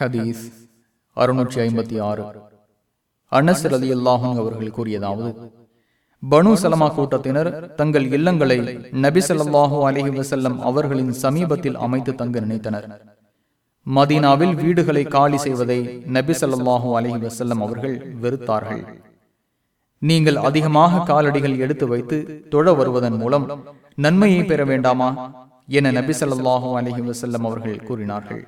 ஹதீஸ் அறுநூற்றி ஐம்பத்தி ஆறு. அனஸ் ரதி அல்லாஹும் அவர்கள் கூறியதாவது பனு சலமா கூட்டத்தினர் தங்கள் இல்லங்களை நபி ஸல்லல்லாஹு அலஹி வசல்லம் அவர்களின் சமீபத்தில் அமைத்து தங்க நினைத்தனர். மதீனாவில் வீடுகளை காலி செய்வதை நபி ஸல்லல்லாஹு அலஹி வசல்லம் அவர்கள் வெறுத்தார்கள். நீங்கள் அதிகமாக காலடிகள் எடுத்து வைத்து தொழ வருவதன் மூலம் நன்மையை பெற வேண்டாமா? என நபி ஸல்லல்லாஹு அலஹி வசல்லம் அவர்கள் கூறினார்கள்.